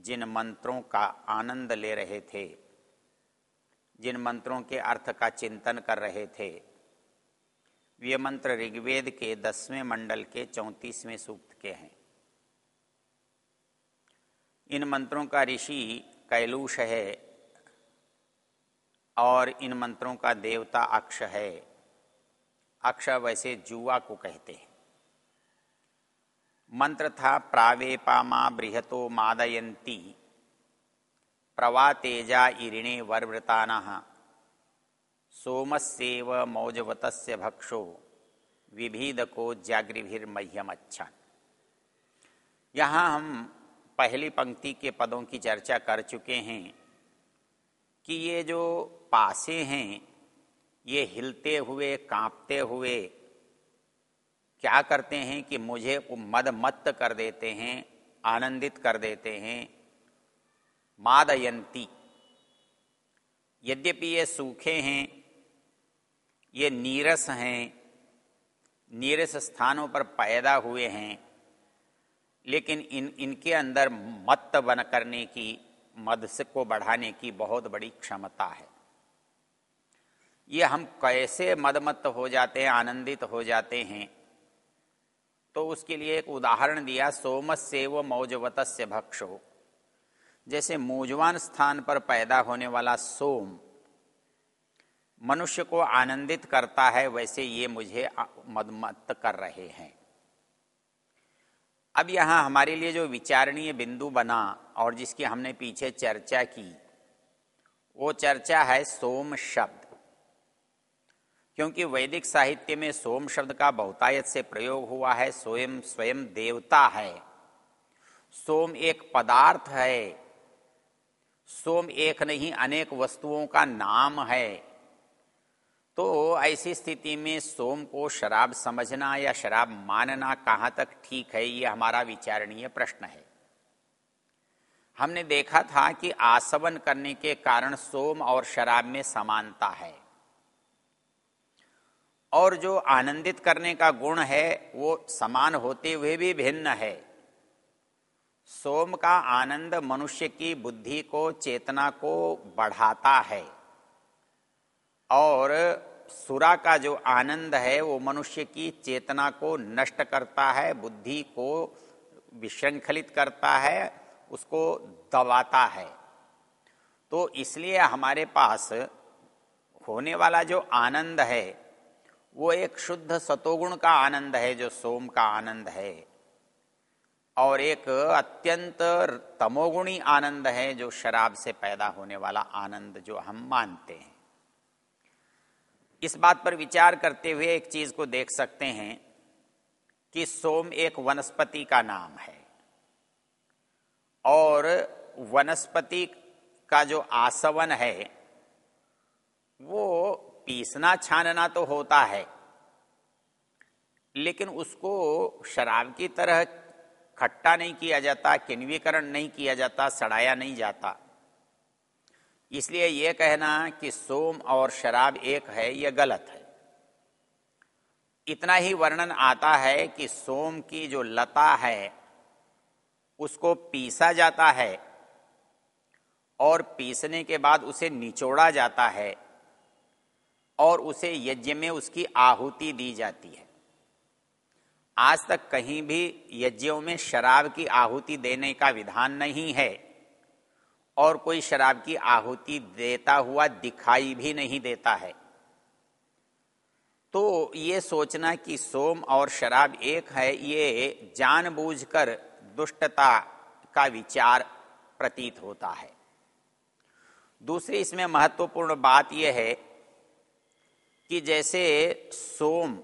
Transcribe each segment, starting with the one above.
जिन मंत्रों का आनंद ले रहे थे, जिन मंत्रों के अर्थ का चिंतन कर रहे थे। वे मंत्र ऋग्वेद के दसवें मंडल के चौंतीसवें सूक्त के हैं। इन मंत्रों का ऋषि कैलूष है और इन मंत्रों का देवता अक्ष है। अक्ष वैसे जुआ को कहते हैं। मंत्र था प्रावेपामा बृहतो मादयंती प्रवा तेजा इरिणे वर्वृतान। सोमस्येव मौजवतस्य भक्षो। विभीदको जागृभिर्मह्यमच्छन यहाँ हम पहली पंक्ति के पदों की चर्चा कर चुके हैं कि ये जो पासे हैं, ये हिलते हुए, कांपते हुए क्या करते हैं कि मुझे मद मत्त कर देते हैं, आनंदित कर देते हैं? मादयंती। यद्यपि ये सूखे हैं, ये नीरस हैं, नीरस स्थानों पर पैदा हुए हैं, लेकिन इन, इनके अंदर मत्त बन करने की, मद को बढ़ाने की बहुत बड़ी क्षमता है। ये हम कैसे मदमत्त हो जाते हैं, आनंदित हो जाते हैं? तो उसके लिए एक उदाहरण दिया सोमस से व मौजवत से भक्षो। जैसे मौजवान स्थान पर पैदा होने वाला सोम मनुष्य को आनंदित करता है, वैसे ये मुझे मदमत कर रहे हैं। अब यहाँ हमारे लिए जो विचारणीय बिंदु बना और जिसकी हमने पीछे चर्चा की, वो चर्चा है सोम शब्द। क्योंकि वैदिक साहित्य में सोम शब्द का बहुतायत से प्रयोग हुआ है, स्वयं स्वयं देवता है। सोम एक पदार्थ है। सोम एक नहीं, अनेक वस्तुओं का नाम है। तो ऐसी स्थिति में सोम को शराब समझना या शराब मानना कहाँ तक ठीक है, ये हमारा विचारणीय प्रश्न है। हमने देखा था कि आसवन करने के कारण सोम और शराब में समानता है। और जो आनंदित करने का गुण है, वो समान होते हुए भी भिन्न है। सोम का आनंद मनुष्य की बुद्धि को, चेतना को बढ़ाता है। और सुरा का जो आनंद है, वो मनुष्य की चेतना को नष्ट करता है, बुद्धि को विश्रृंखलित करता है, उसको दबाता है। तो इसलिए हमारे पास होने वाला जो आनंद है वो एक शुद्ध सतोगुण का आनंद है, जो सोम का आनंद है। और एक अत्यंत तमोगुणी आनंद है, जो शराब से पैदा होने वाला आनंद जो हम मानते हैं। इस बात पर विचार करते हुए एक चीज़ को देख सकते हैं कि सोम एक वनस्पति का नाम है। और वनस्पति का जो आसवन है, वो पीसना छानना तो होता है। लेकिन उसको शराब की तरह खट्टा नहीं किया जाता, किन्वीकरण नहीं किया जाता, सड़ाया नहीं जाता। इसलिए यह कहना कि सोम और शराब एक है, यह गलत है। इतना ही वर्णन आता है कि सोम की जो लता है, उसको पीसा जाता है और पीसने के बाद उसे निचोड़ा जाता है। और उसे यज्ञ में उसकी आहुति दी जाती है। आज तक कहीं भी यज्ञों में शराब की आहुति देने का विधान नहीं है और कोई शराब की आहुति देता हुआ दिखाई भी नहीं देता है। तो ये सोचना कि सोम और शराब एक है, ये जानबूझकर दुष्टता का विचार प्रतीत होता है। दूसरी इसमें महत्वपूर्ण बात यह है कि जैसे सोम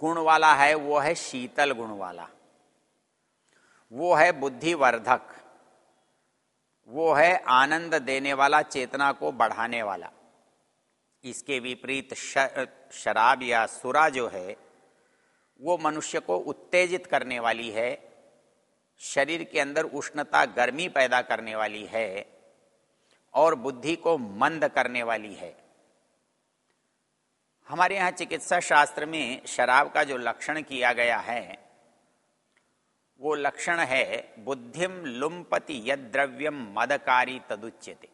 गुण वाला है, वो है शीतल गुण वाला। वो है बुद्धिवर्धक। वो है आनंद देने वाला, चेतना को बढ़ाने वाला। इसके विपरीत शराब या सुरा जो है, वो मनुष्य को उत्तेजित करने वाली है, शरीर के अंदर उष्णता, गर्मी पैदा करने वाली है, और बुद्धि को मंद करने वाली है। हमारे यहाँ चिकित्सा शास्त्र में शराब का जो लक्षण किया गया है, वो लक्षण है बुद्धिम लुम्पति यद द्रव्यम मदकारी तदुच्यते।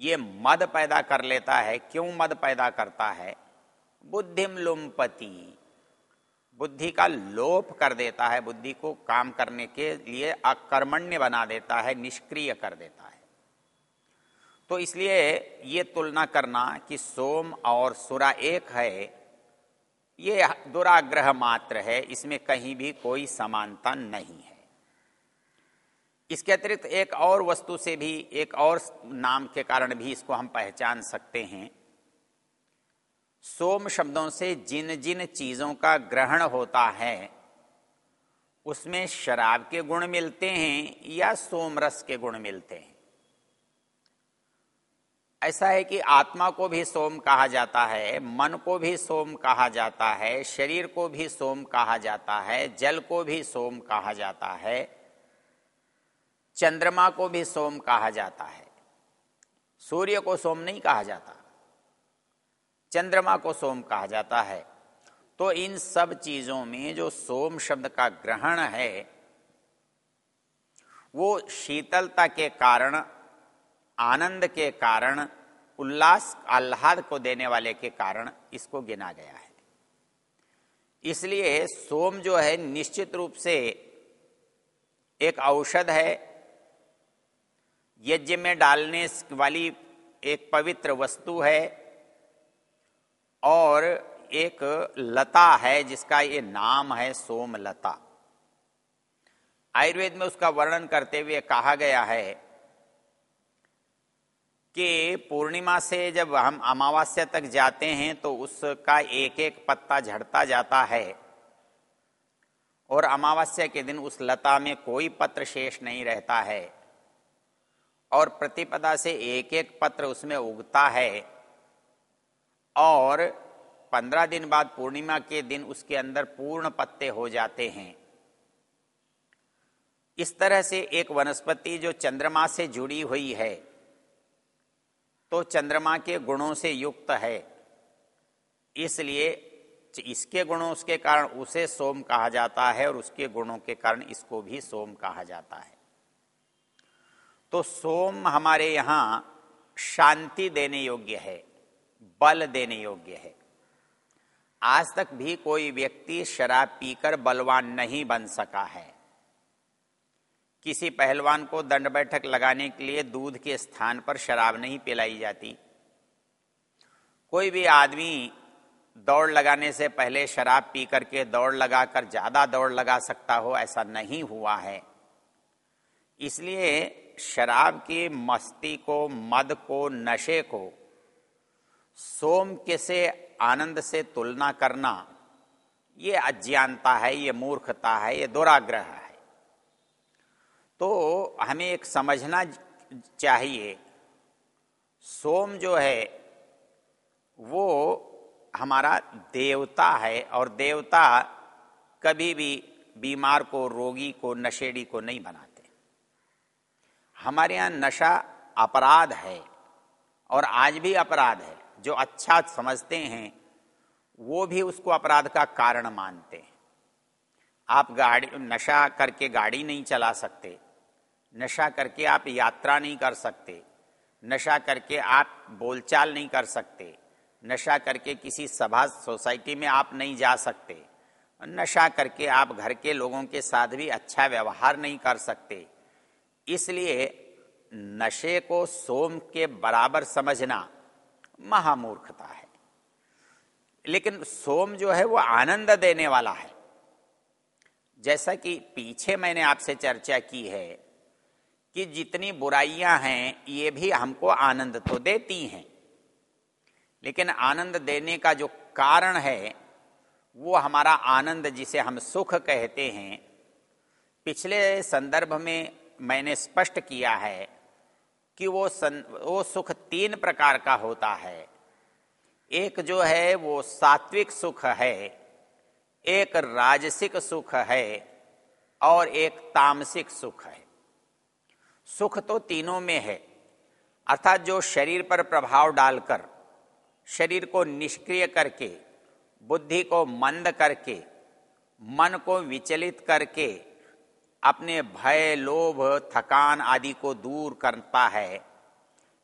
ये मद पैदा कर लेता है, क्यों मद पैदा करता है? बुद्धिम लुम्पति बुद्धि का लोप कर देता है, बुद्धि को काम करने के लिए अकर्मण्य बना देता है, निष्क्रिय कर देता है। तो इसलिए ये तुलना करना कि सोम और सुरा एक है, ये दुराग्रह मात्र है, इसमें कहीं भी कोई समानता नहीं है। इसके अतिरिक्त एक और वस्तु से भी, एक और नाम के कारण भी इसको हम पहचान सकते हैं। सोम शब्दों से जिन जिन चीज़ों का ग्रहण होता है, उसमें शराब के गुण मिलते हैं या सोमरस के गुण मिलते हैं। ऐसा है कि आत्मा को भी सोम कहा जाता है, मन को भी सोम कहा जाता है, शरीर को भी सोम कहा जाता है, जल को भी सोम कहा जाता है, चंद्रमा को भी सोम कहा जाता है। सूर्य को सोम नहीं कहा जाता, चंद्रमा को सोम कहा जाता है। तो इन सब चीज़ों में जो सोम शब्द का ग्रहण है, वो शीतलता के कारण आनंद के कारण, उल्लास, आह्लाद को देने वाले के कारण इसको गिना गया है। इसलिए सोम जो है, निश्चित रूप से एक औषध है। यज्ञ में डालने वाली एक पवित्र वस्तु है और एक लता है, जिसका ये नाम है सोम लता। आयुर्वेद में उसका वर्णन करते हुए कहा गया है कि पूर्णिमा से जब हम अमावस्या तक जाते हैं तो उसका एक एक पत्ता झड़ता जाता है। और अमावस्या के दिन उस लता में कोई पत्र शेष नहीं रहता है। और प्रतिपदा से एक एक पत्र उसमें उगता है। और पंद्रह दिन बाद पूर्णिमा के दिन उसके अंदर पूर्ण पत्ते हो जाते हैं। इस तरह से एक वनस्पति जो चंद्रमा से जुड़ी हुई है तो चंद्रमा के गुणों से युक्त है। इसलिए इसके गुणों उसके कारण उसे सोम कहा जाता है और उसके गुणों के कारण इसको भी सोम कहा जाता है। तो सोम हमारे यहाँ शांति देने योग्य है, बल देने योग्य है। आज तक भी कोई व्यक्ति शराब पीकर बलवान नहीं बन सका है। किसी पहलवान को दंड बैठक लगाने के लिए दूध के स्थान पर शराब नहीं पिलाई जाती। कोई भी आदमी दौड़ लगाने से पहले शराब पी करके दौड़ लगाकर ज़्यादा दौड़ लगा सकता हो, ऐसा नहीं हुआ है। इसलिए शराब की मस्ती को, मद को, नशे को, सोम के से आनंद से तुलना करना, ये अज्ञानता है, ये मूर्खता है, ये दुराग्रह है। तो हमें एक समझना चाहिए। सोम जो है, वो हमारा देवता है और देवता कभी भी बीमार को, रोगी को, नशेड़ी को नहीं बनाते। हमारे यहाँ नशा अपराध है और आज भी अपराध है। जो अच्छा समझते हैं, वो भी उसको अपराध का कारण मानते हैं। आप गाड़ी, नशा करके गाड़ी नहीं चला सकते। नशा करके आप यात्रा नहीं कर सकते। नशा करके आप बोलचाल नहीं कर सकते। नशा करके किसी सभा, सोसाइटी में आप नहीं जा सकते। नशा करके आप घर के लोगों के साथ भी अच्छा व्यवहार नहीं कर सकते। इसलिए नशे को सोम के बराबर समझना महामूर्खता है। लेकिन सोम जो है वो आनंद देने वाला है। जैसा कि पीछे मैंने आपसे चर्चा की है कि जितनी बुराइयाँ हैं ये भी हमको आनंद तो देती हैं। लेकिन आनंद देने का जो कारण है वो हमारा आनंद जिसे हम सुख कहते हैं पिछले संदर्भ में मैंने स्पष्ट किया है कि वो सं, वो सुख तीन प्रकार का होता है। एक जो है वो सात्विक सुख है एक राजसिक सुख है और एक तामसिक सुख है। सुख तो तीनों में है। अर्थात जो शरीर पर प्रभाव डालकर, शरीर को निष्क्रिय करके, बुद्धि को मंद करके, मन को विचलित करके, अपने भय, लोभ, थकान आदि को दूर करता है,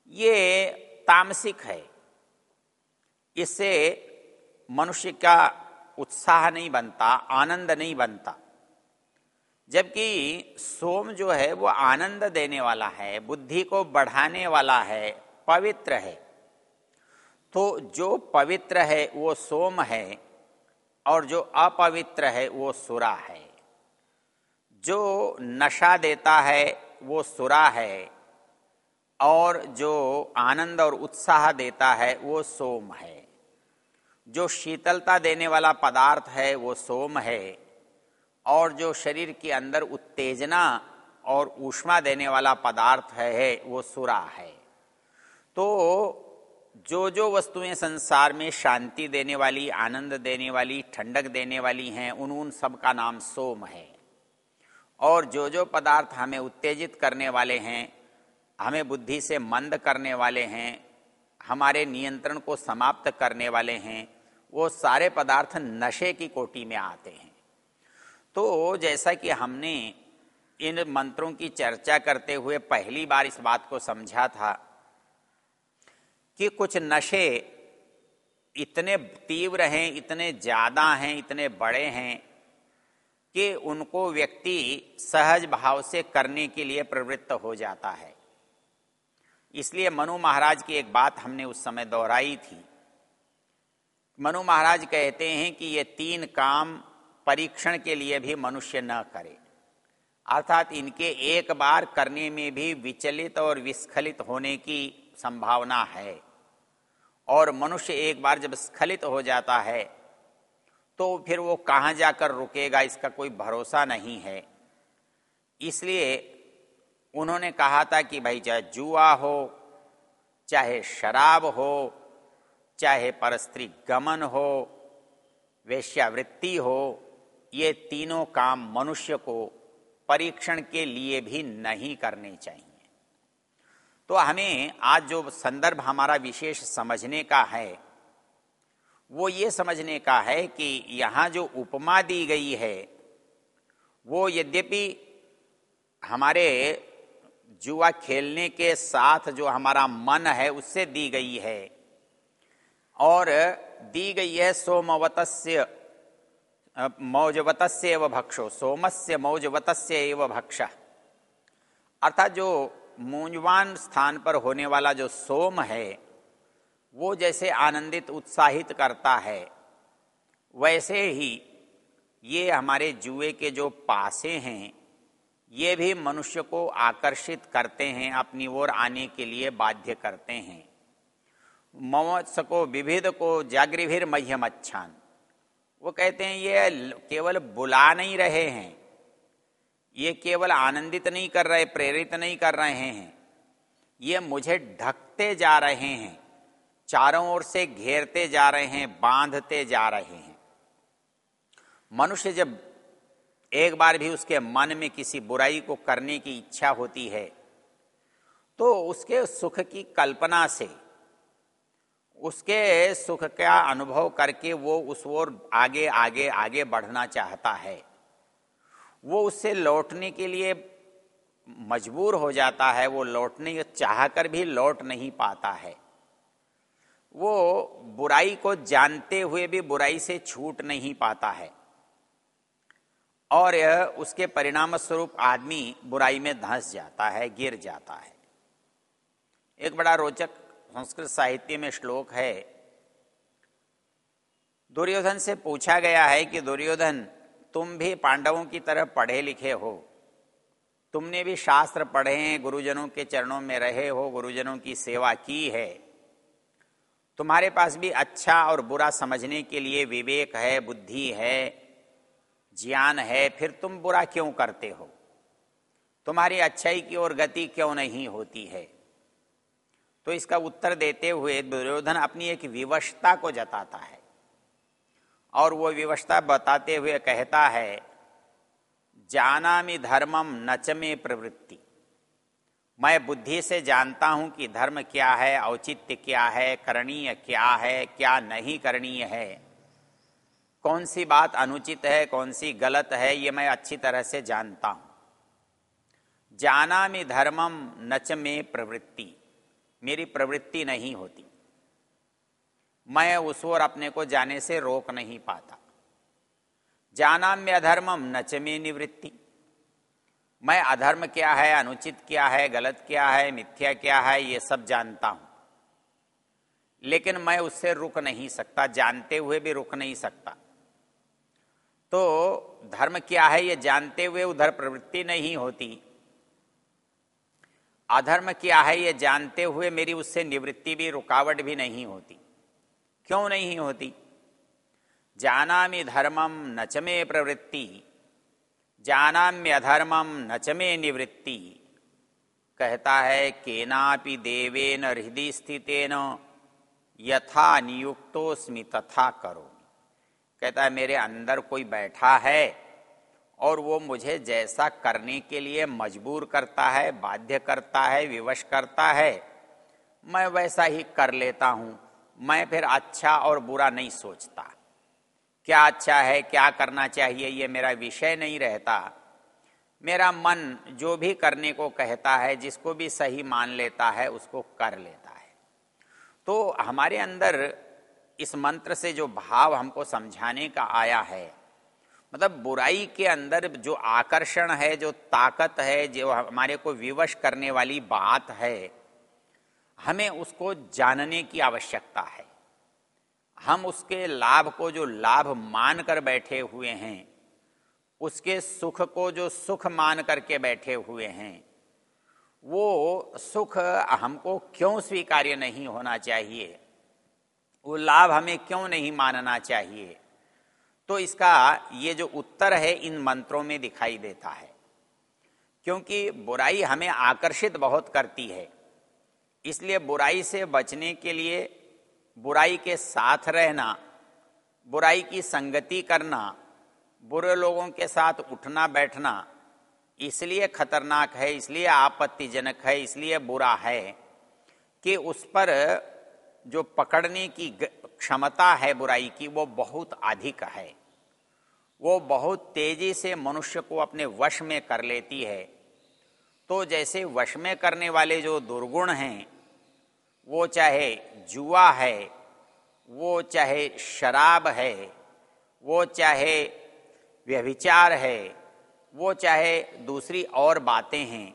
ये तामसिक है। इससे मनुष्य का उत्साह नहीं बनता, आनंद नहीं बनता। जबकि सोम जो है, वो आनंद देने वाला है, बुद्धि को बढ़ाने वाला है, पवित्र है। तो जो पवित्र है, वो सोम है, और जो अपवित्र है, वो सुरा है। जो नशा देता है, वो सुरा है, और जो आनंद और उत्साह देता है, वो सोम है। जो शीतलता देने वाला पदार्थ है, वो सोम है। और जो शरीर के अंदर उत्तेजना और ऊष्मा देने वाला पदार्थ है वो सुरा है। तो जो जो वस्तुएँ संसार में शांति देने वाली, आनंद देने वाली, ठंडक देने वाली हैं, उन उन सब का नाम सोम है। और जो जो पदार्थ हमें उत्तेजित करने वाले हैं, हमें बुद्धि से मंद करने वाले हैं, हमारे नियंत्रण को समाप्त करने वाले हैं, वो सारे पदार्थ नशे की कोटि में आते हैं। तो जैसा कि हमने इन मंत्रों की चर्चा करते हुए पहली बार इस बात को समझा था कि कुछ नशे इतने तीव्र हैं, इतने ज़्यादा हैं, इतने बड़े हैं कि उनको व्यक्ति सहज भाव से करने के लिए प्रवृत्त हो जाता है। इसलिए मनु महाराज की एक बात हमने उस समय दोहराई थी। मनु महाराज कहते हैं कि ये तीन काम परीक्षण के लिए भी मनुष्य न करे। अर्थात इनके एक बार करने में भी विचलित और विस्खलित होने की संभावना है। और मनुष्य एक बार जब स्खलित हो जाता है तो फिर वो कहाँ जाकर रुकेगा, इसका कोई भरोसा नहीं है। इसलिए उन्होंने कहा था कि भाई चाहे जुआ हो, चाहे शराब हो, चाहे परस्त्री गमन हो, वेश्यावृत्ति हो ये तीनों काम मनुष्य को परीक्षण के लिए भी नहीं करने चाहिए। तो हमें आज जो संदर्भ हमारा विशेष समझने का है, वो ये समझने का है कि यहाँ जो उपमा दी गई है, वो यद्यपि हमारे जुआ खेलने के साथ जो हमारा मन है, उससे दी गई है। और दी गई है सोमवतस्य मौजवतस्य एवं भक्षो, सोमस्य मौजवतस्य एवं भक्ष। अर्थात जो मूंजवान स्थान पर होने वाला जो सोम है, वो जैसे आनंदित, उत्साहित करता है, वैसे ही ये हमारे जुए के जो पासे हैं, ये भी मनुष्य को आकर्षित करते हैं, अपनी ओर आने के लिए बाध्य करते हैं। मौस को विविध को जागृभिर मह्यम अच्छान वो कहते हैं, ये केवल बुला नहीं रहे हैं। ये केवल आनंदित नहीं कर रहे, प्रेरित नहीं कर रहे हैं। ये मुझे ढकते जा रहे हैं। चारों ओर से घेरते जा रहे हैं, बांधते जा रहे हैं। मनुष्य जब एक बार भी उसके मन में किसी बुराई को करने की इच्छा होती है तो उसके सुख की कल्पना से उसके सुख का अनुभव करके वो उस ओर आगे आगे आगे बढ़ना चाहता है। वो उससे लौटने के लिए मजबूर हो जाता है, वो लौटने चाहकर भी लौट नहीं पाता है। वो बुराई को जानते हुए भी बुराई से छूट नहीं पाता है। और उसके परिणाम स्वरूप आदमी बुराई में धंस जाता है, गिर जाता है। एक बड़ा रोचक संस्कृत साहित्य में श्लोक है। दुर्योधन से पूछा गया है कि दुर्योधन, तुम भी पांडवों की तरह पढ़े लिखे हो। तुमने भी शास्त्र पढ़े हैं, गुरुजनों के चरणों में रहे हो, गुरुजनों की सेवा की है। तुम्हारे पास भी अच्छा और बुरा समझने के लिए विवेक है, बुद्धि है, ज्ञान है, फिर तुम बुरा क्यों करते हो? तुम्हारी अच्छाई की ओर गति क्यों नहीं होती है? तो इसका उत्तर देते हुए दुर्योधन अपनी एक विवशता को जताता है। और वो विवशता बताते हुए कहता है, जानामि धर्मम नच में प्रवृत्ति। मैं बुद्धि से जानता हूँ कि धर्म क्या है, औचित्य क्या है, करणीय क्या है, क्या नहीं करणीय है। कौन सी बात अनुचित है, कौन सी गलत है, ये मैं अच्छी तरह से जानता हूँ। जाना में धर्मम नच में प्रवृत्ति। मेरी प्रवृत्ति नहीं होती। मैं उस ओर अपने को जाने से रोक नहीं पाता। जाना में अधर्मम नच में निवृत्ति। मैं अधर्म क्या है, अनुचित क्या है, गलत क्या है, मिथ्या क्या है, ये सब जानता हूँ। लेकिन मैं उससे रुक नहीं सकता, जानते हुए भी रुक नहीं सकता। तो धर्म क्या है, ये जानते हुए उधर प्रवृत्ति नहीं होती। अधर्म क्या है ये जानते हुए मेरी उससे निवृत्ति भी, रुकावट भी नहीं होती। क्यों नहीं होती? जानामि धर्मम नचमे प्रवृत्ति। जानाम्य अधर्मम नचमे निवृत्ति। कहता है, केनापि देवेन हृदय स्थितेन, यथा नियुक्तोस्मि तथा करो कहता है, मेरे अंदर कोई बैठा है और वो मुझे जैसा करने के लिए मजबूर करता है, बाध्य करता है, विवश करता है, मैं वैसा ही कर लेता हूँ। मैं फिर अच्छा और बुरा नहीं सोचता। क्या अच्छा है, क्या करना चाहिए, ये मेरा विषय नहीं रहता। मेरा मन जो भी करने को कहता है, जिसको भी सही मान लेता है, उसको कर लेता है। तो हमारे अंदर इस मंत्र से जो भाव हमको समझाने का आया है मतलब बुराई के अंदर जो आकर्षण है, जो ताकत है, जो हमारे को विवश करने वाली बात है, हमें उसको जानने की आवश्यकता है। हम उसके लाभ को जो लाभ मान कर बैठे हुए हैं, उसके सुख को जो सुख मान करके बैठे हुए हैं, वो सुख हमको क्यों स्वीकार्य नहीं होना चाहिए? वो लाभ हमें क्यों नहीं मानना चाहिए? तो इसका ये जो उत्तर है, इन मंत्रों में दिखाई देता है। क्योंकि बुराई हमें आकर्षित बहुत करती है। इसलिए बुराई से बचने के लिए बुराई के साथ रहना, बुराई की संगति करना, बुरे लोगों के साथ उठना बैठना इसलिए खतरनाक है, इसलिए आपत्तिजनक है, इसलिए बुरा है कि उस पर जो पकड़ने की क्षमता है बुराई की, वो बहुत अधिक है। वो बहुत तेज़ी से मनुष्य को अपने वश में कर लेती है। तो जैसे वश में करने वाले जो दुर्गुण हैं, वो चाहे जुआ है, वो चाहे शराब है, वो चाहे व्यभिचार है, वो चाहे दूसरी और बातें हैं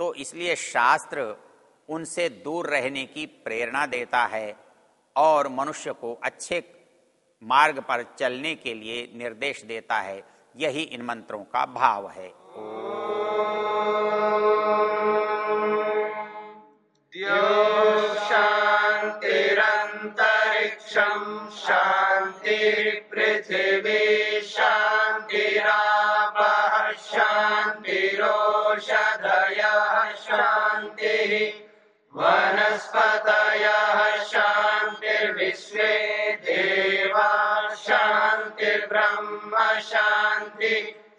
तो इसलिए शास्त्र उनसे दूर रहने की प्रेरणा देता है और मनुष्य को अच्छे मार्ग पर चलने के लिए निर्देश देता है। यही इन मंत्रों का भाव है। शांतिरंतरिक्षम शांति पृथ्वी शांतिराप